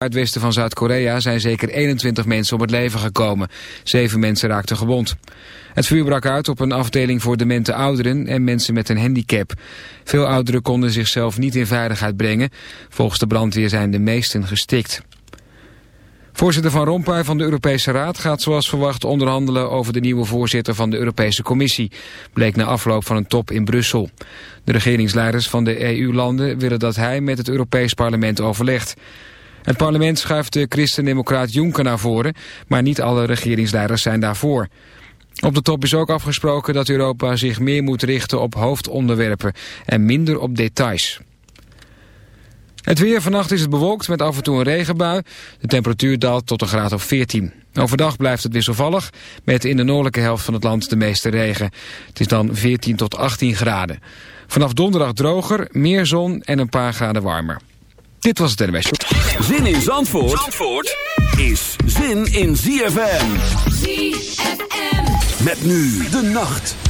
het westen van Zuid-Korea zijn zeker 21 mensen om het leven gekomen. Zeven mensen raakten gewond. Het vuur brak uit op een afdeling voor demente ouderen en mensen met een handicap. Veel ouderen konden zichzelf niet in veiligheid brengen. Volgens de brandweer zijn de meesten gestikt. Voorzitter Van Rompuy van de Europese Raad gaat zoals verwacht onderhandelen over de nieuwe voorzitter van de Europese Commissie, bleek na afloop van een top in Brussel. De regeringsleiders van de EU-landen willen dat hij met het Europees Parlement overlegt. Het parlement schuift de christendemocraat Juncker naar voren, maar niet alle regeringsleiders zijn daarvoor. Op de top is ook afgesproken dat Europa zich meer moet richten op hoofdonderwerpen en minder op details. Het weer vannacht is het bewolkt met af en toe een regenbui. De temperatuur daalt tot een graad of 14. Overdag blijft het wisselvallig, met in de noordelijke helft van het land de meeste regen. Het is dan 14 tot 18 graden. Vanaf donderdag droger, meer zon en een paar graden warmer. Dit was het NWS. Zin in Zandvoort, Zandvoort is zin in ZFM. ZFM. Met nu de nacht.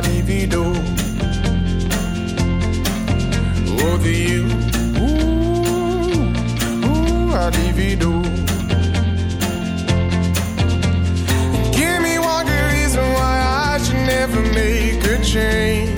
divido. Over oh, you, ooh, ooh, I divido. Give me one good reason why I should never make a change.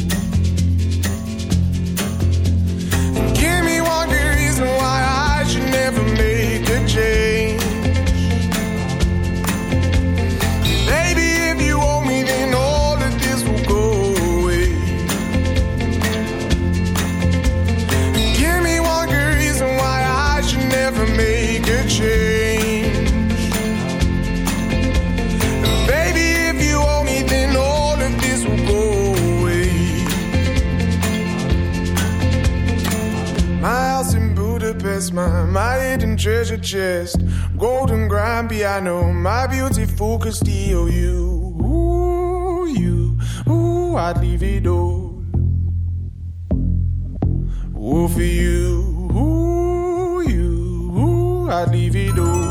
Treasure chest. Golden grand piano, my beauty focused EOU. Ooh, you, ooh, I'd leave it all. Ooh, for you, ooh, you, ooh, I'd leave it all.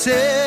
Say.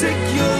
take your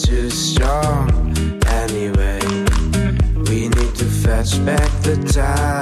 too strong anyway. We need to fetch back the time.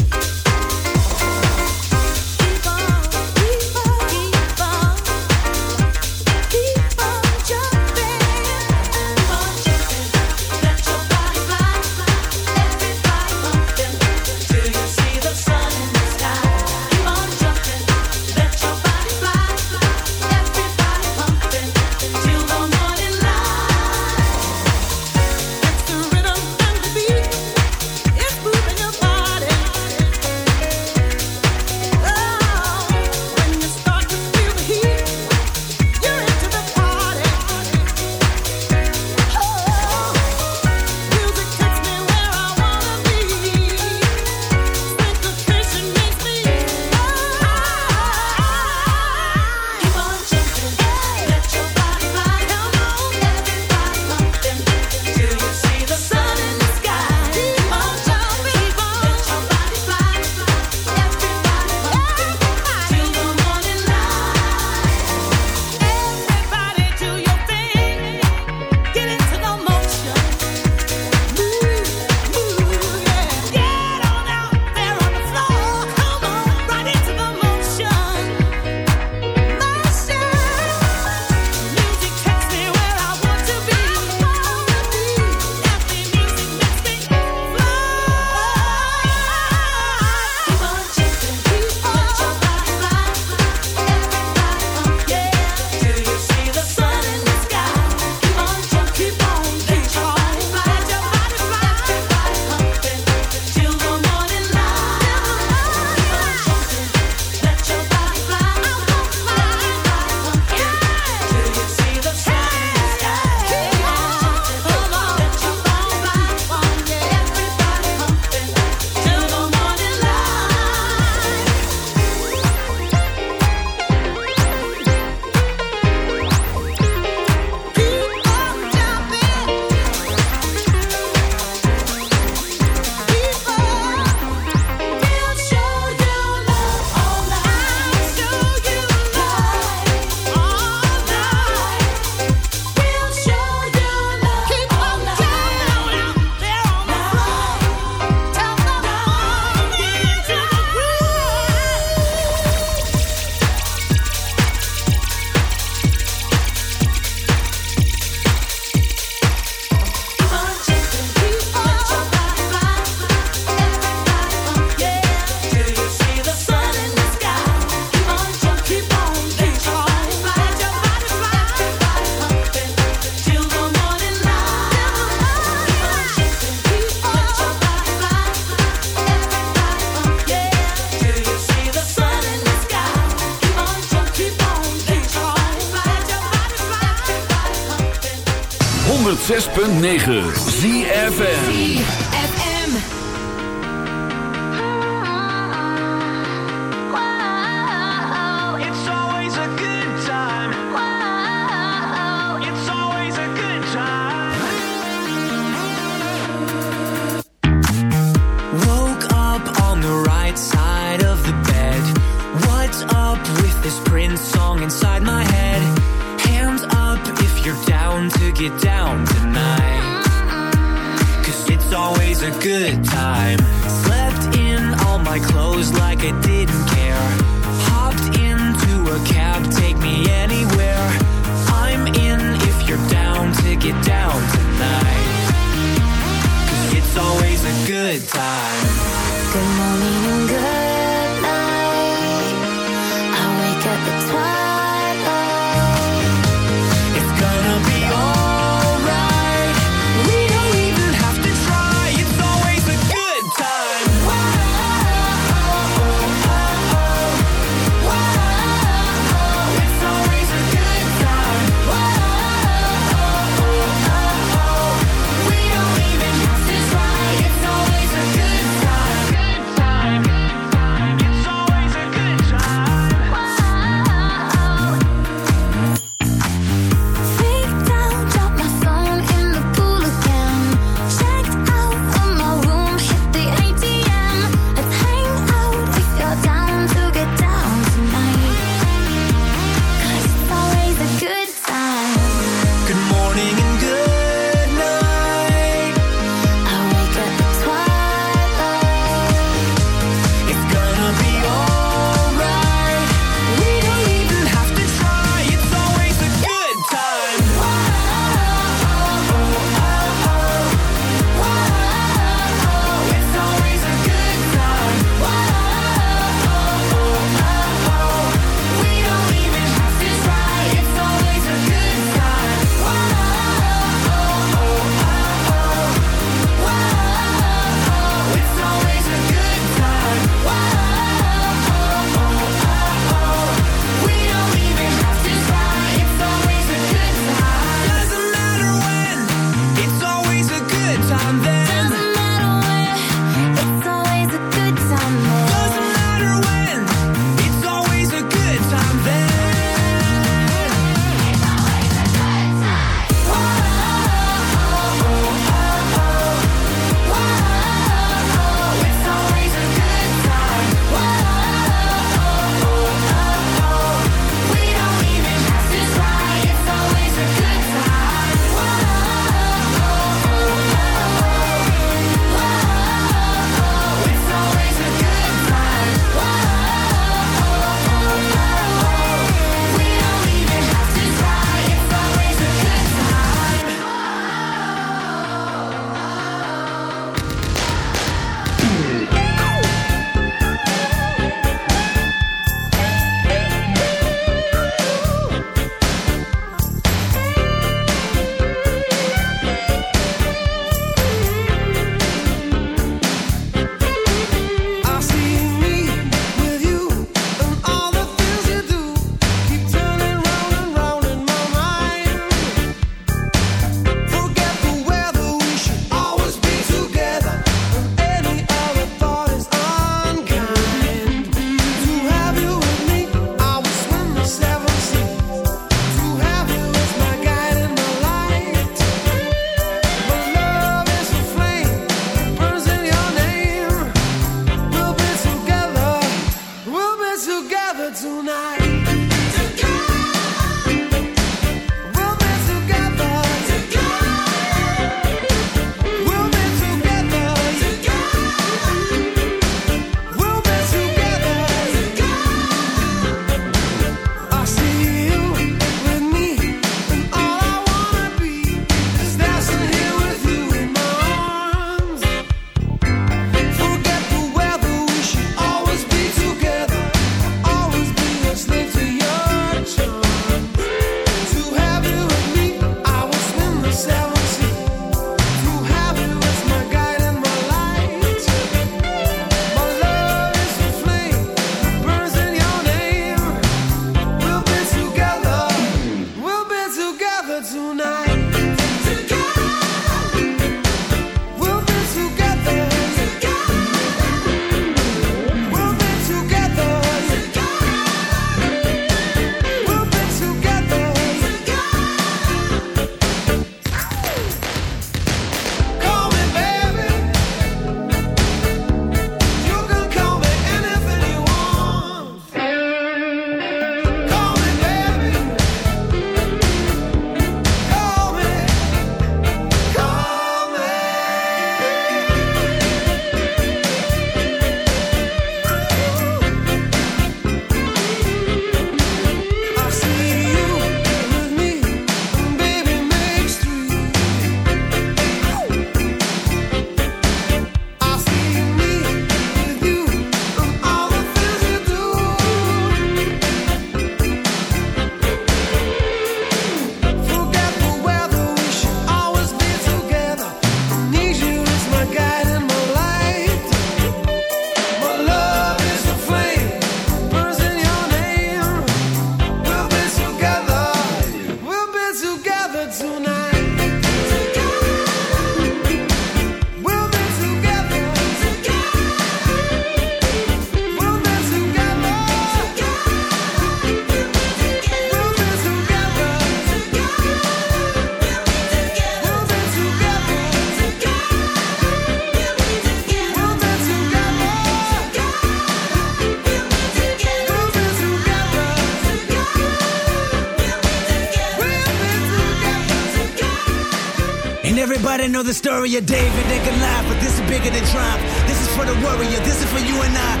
know the story of David and Goliath, but this is bigger than triumph. This is for the warrior. This is for you and I.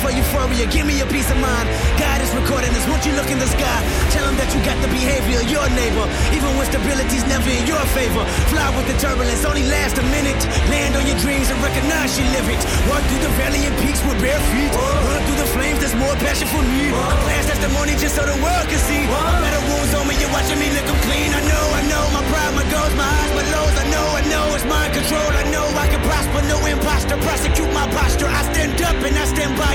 For euphoria. Give me a peace of mind. God is recording this. Won't you look in the sky? Tell him that you got the behavior of your neighbor, even when stability's never in your favor. Fly with the turbulence, only last a minute. Land on your dreams and recognize you live it. Walk through the valley and peaks with bare feet. Run through the flames, there's more passion for me. A past testimony just so the world can see. Better wounds on me, you're watching me lick clean. I know, I know, my pride, my goals, my highs, my lows. I know, I know, it's mind control. I know I can prosper, no imposter. Prosecute my posture. I stand up and I stand by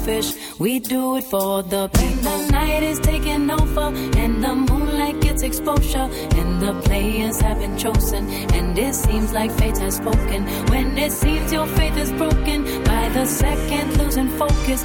Selfish. We do it for the people. The night is taking over, and the moonlight gets exposure. And the players have been chosen, and it seems like fate has spoken. When it seems your faith is broken, by the second losing focus.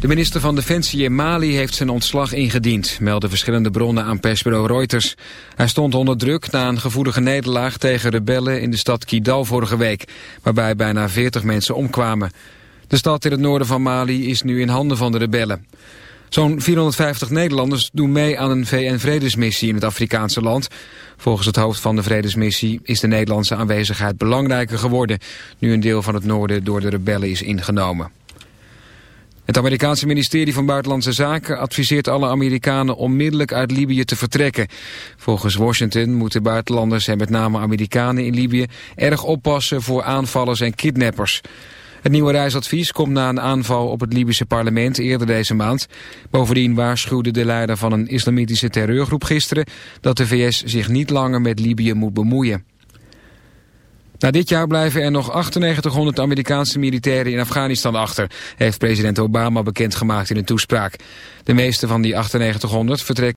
De minister van Defensie in Mali heeft zijn ontslag ingediend... melden verschillende bronnen aan persbureau Reuters. Hij stond onder druk na een gevoelige nederlaag tegen rebellen... in de stad Kidal vorige week, waarbij bijna 40 mensen omkwamen. De stad in het noorden van Mali is nu in handen van de rebellen. Zo'n 450 Nederlanders doen mee aan een VN-vredesmissie in het Afrikaanse land. Volgens het hoofd van de vredesmissie is de Nederlandse aanwezigheid belangrijker geworden... nu een deel van het noorden door de rebellen is ingenomen. Het Amerikaanse ministerie van Buitenlandse Zaken adviseert alle Amerikanen onmiddellijk uit Libië te vertrekken. Volgens Washington moeten buitenlanders en met name Amerikanen in Libië erg oppassen voor aanvallers en kidnappers. Het nieuwe reisadvies komt na een aanval op het Libische parlement eerder deze maand. Bovendien waarschuwde de leider van een islamitische terreurgroep gisteren dat de VS zich niet langer met Libië moet bemoeien. Na dit jaar blijven er nog 9800 Amerikaanse militairen in Afghanistan achter, heeft president Obama bekendgemaakt in een toespraak. De meeste van die 9800 vertrekken